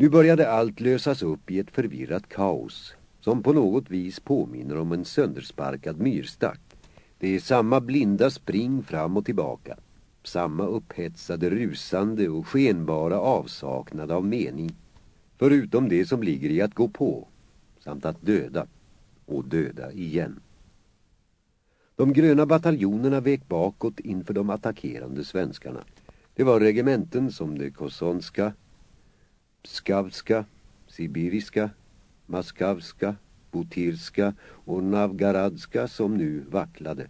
Nu började allt lösas upp i ett förvirrat kaos som på något vis påminner om en söndersparkad myrstack. Det är samma blinda spring fram och tillbaka. Samma upphetsade rusande och skenbara avsaknad av mening. Förutom det som ligger i att gå på samt att döda och döda igen. De gröna bataljonerna vek bakåt inför de attackerande svenskarna. Det var regementen som det Kosonska, Skavska, Sibiriska, Maskavska, Butirska och Navgaradska som nu vacklade.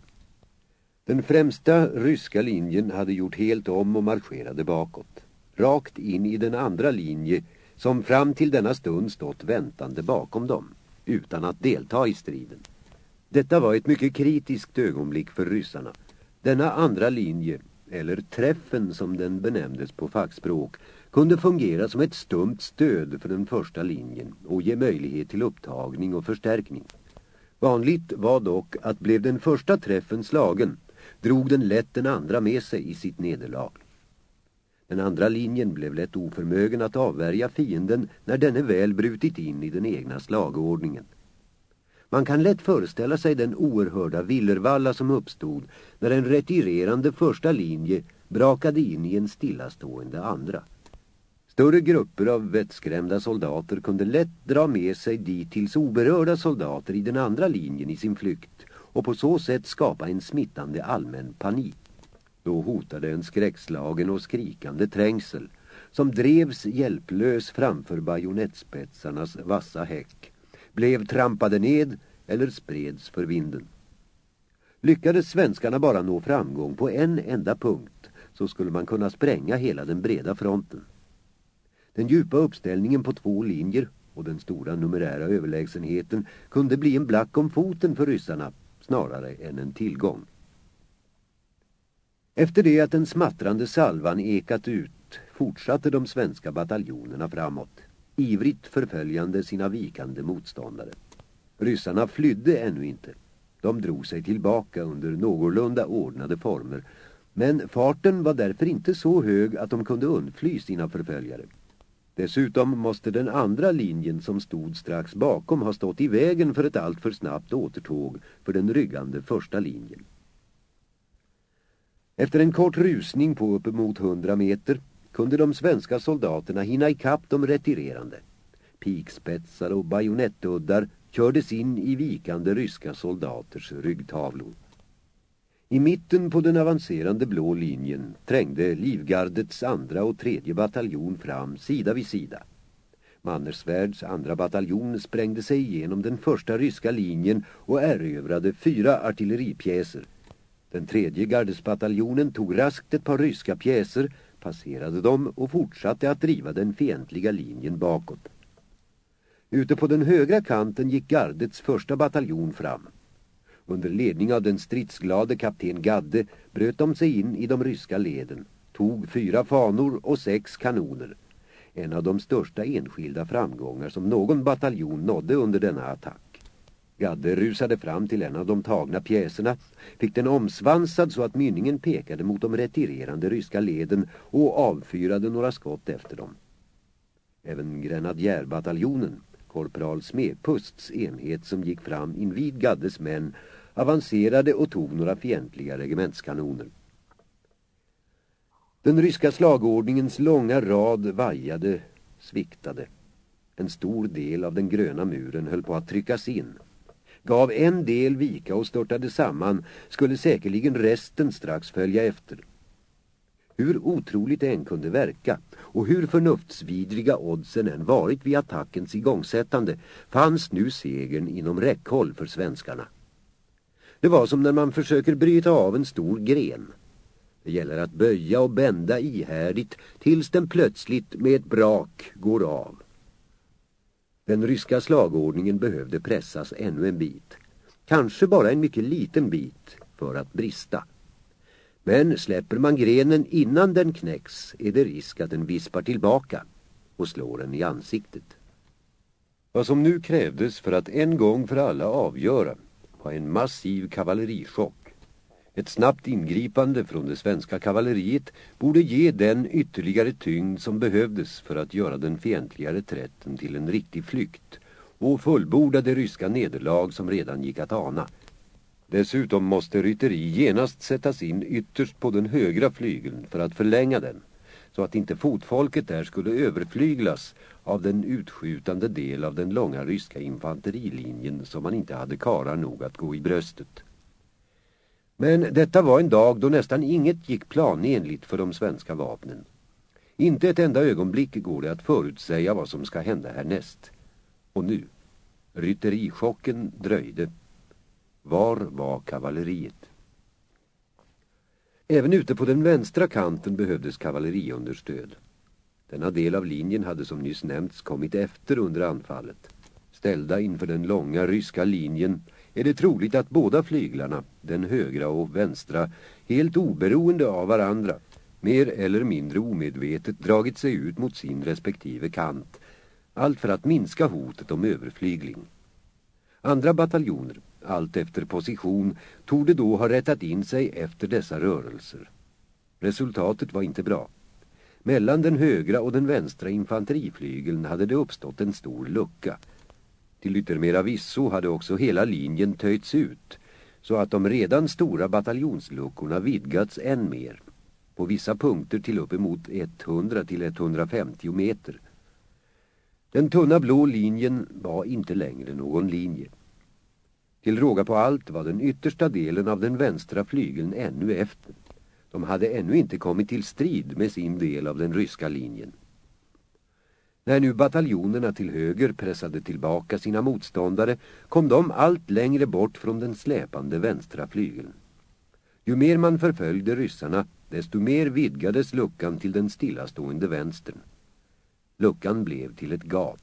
Den främsta ryska linjen hade gjort helt om och marscherade bakåt. Rakt in i den andra linje som fram till denna stund stått väntande bakom dem, utan att delta i striden. Detta var ett mycket kritiskt ögonblick för ryssarna. Denna andra linje, eller träffen som den benämndes på fackspråk, kunde fungera som ett stumt stöd för den första linjen och ge möjlighet till upptagning och förstärkning. Vanligt var dock att blev den första träffen slagen drog den lätt den andra med sig i sitt nederlag. Den andra linjen blev lätt oförmögen att avvärja fienden när denne väl brutit in i den egna slagordningen. Man kan lätt föreställa sig den oerhörda villervalla som uppstod när en retirerande första linje brakade in i en stillastående andra. Större grupper av vettskrämda soldater kunde lätt dra med sig dittills oberörda soldater i den andra linjen i sin flykt och på så sätt skapa en smittande allmän panik. Då hotade en skräckslagen och skrikande trängsel som drevs hjälplös framför bajonettspetsarnas vassa häck, blev trampade ned eller spreds för vinden. Lyckades svenskarna bara nå framgång på en enda punkt så skulle man kunna spränga hela den breda fronten. Den djupa uppställningen på två linjer och den stora numerära överlägsenheten kunde bli en black om foten för ryssarna snarare än en tillgång. Efter det att den smattrande salvan ekat ut fortsatte de svenska bataljonerna framåt, ivrigt förföljande sina vikande motståndare. Ryssarna flydde ännu inte. De drog sig tillbaka under någorlunda ordnade former, men farten var därför inte så hög att de kunde undfly sina förföljare. Dessutom måste den andra linjen som stod strax bakom ha stått i vägen för ett alltför snabbt återtåg för den ryggande första linjen. Efter en kort rusning på uppemot hundra meter kunde de svenska soldaterna hinna ikapp de retirerande. Pikspetsar och bajonettuddar kördes in i vikande ryska soldaters ryggtavlor. I mitten på den avancerande blå linjen trängde Livgardets andra och tredje bataljon fram sida vid sida. Mannersvärds andra bataljon sprängde sig igenom den första ryska linjen och erövrade fyra artilleripjäser. Den tredje gardesbataljonen tog raskt ett par ryska pjäser, passerade dem och fortsatte att driva den fientliga linjen bakåt. Ute på den högra kanten gick gardets första bataljon fram. Under ledning av den stridsglade kapten Gadde bröt de sig in i de ryska leden, tog fyra fanor och sex kanoner. En av de största enskilda framgångar som någon bataljon nådde under denna attack. Gadde rusade fram till en av de tagna pjäserna, fick den omsvansad så att mynningen pekade mot de retirerande ryska leden och avfyrade några skott efter dem. Även grenadjärbataljonen, korpral Smepusts enhet som gick fram invid Gaddes män, avancerade och tog några fientliga regementskanoner. Den ryska slagordningens långa rad vajade, sviktade. En stor del av den gröna muren höll på att tryckas in. Gav en del vika och störtade samman skulle säkerligen resten strax följa efter. Hur otroligt det än kunde verka och hur förnuftsvidriga oddsen än varit vid attackens igångsättande fanns nu segern inom räckhåll för svenskarna. Det var som när man försöker bryta av en stor gren. Det gäller att böja och bända ihärdigt tills den plötsligt med ett brak går av. Den ryska slagordningen behövde pressas ännu en bit. Kanske bara en mycket liten bit för att brista. Men släpper man grenen innan den knäcks är det risk att den vispar tillbaka och slår en i ansiktet. Vad som nu krävdes för att en gång för alla avgöra var en massiv kavallerichock. Ett snabbt ingripande från det svenska kavalleriet borde ge den ytterligare tyngd som behövdes för att göra den fientliga reträtten till en riktig flykt och fullborda det ryska nederlag som redan gick att ana. Dessutom måste rytteri genast sättas in ytterst på den högra flygeln för att förlänga den, så att inte fotfolket där skulle överflyglas av den utskjutande del av den långa ryska infanterilinjen som man inte hade karar nog att gå i bröstet. Men detta var en dag då nästan inget gick planenligt för de svenska vapnen. Inte ett enda ögonblick går det att förutsäga vad som ska hända härnäst. Och nu, rytterichocken dröjde. Var var kavalleriet? Även ute på den vänstra kanten behövdes kavalleriunderstöd. Denna del av linjen hade som nyss nämnts kommit efter under anfallet. Ställda inför den långa ryska linjen är det troligt att båda flyglarna, den högra och vänstra, helt oberoende av varandra, mer eller mindre omedvetet dragit sig ut mot sin respektive kant, allt för att minska hotet om överflygling. Andra bataljoner, allt efter position, torde då ha rättat in sig efter dessa rörelser. Resultatet var inte bra. Mellan den högra och den vänstra infanteriflygeln hade det uppstått en stor lucka. Till yttermera visso hade också hela linjen töjts ut så att de redan stora bataljonsluckorna vidgats än mer. På vissa punkter till uppemot 100 till 150 meter. Den tunna blå linjen var inte längre någon linje. Till råga på allt var den yttersta delen av den vänstra flygeln ännu efter. De hade ännu inte kommit till strid med sin del av den ryska linjen. När nu bataljonerna till höger pressade tillbaka sina motståndare kom de allt längre bort från den släpande vänstra flygeln. Ju mer man förföljde ryssarna, desto mer vidgades luckan till den stillastående vänstern. Luckan blev till ett gap.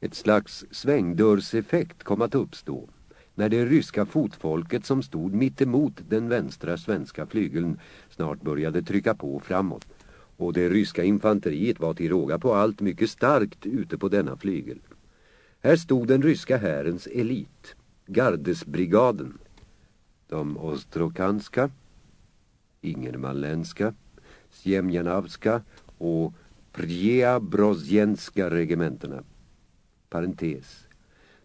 Ett slags svängdörrseffekt kom att uppstå när det ryska fotfolket som stod mitt emot den vänstra svenska flygeln snart började trycka på framåt. Och det ryska infanteriet var till råga på allt mycket starkt ute på denna flygel. Här stod den ryska härens elit, Gardesbrigaden. De Ostrokanska, Ingermanländska, Sjemjanavska och Prjeabrozjenska regementerna. Parentes.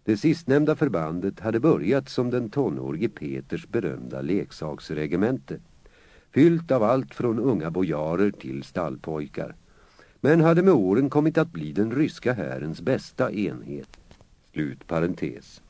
Det sistnämnda förbandet hade börjat som den tonårige Peters berömda leksaksregemente, fyllt av allt från unga bojarer till stallpojkar, men hade med åren kommit att bli den ryska härens bästa enhet. Slut parentes.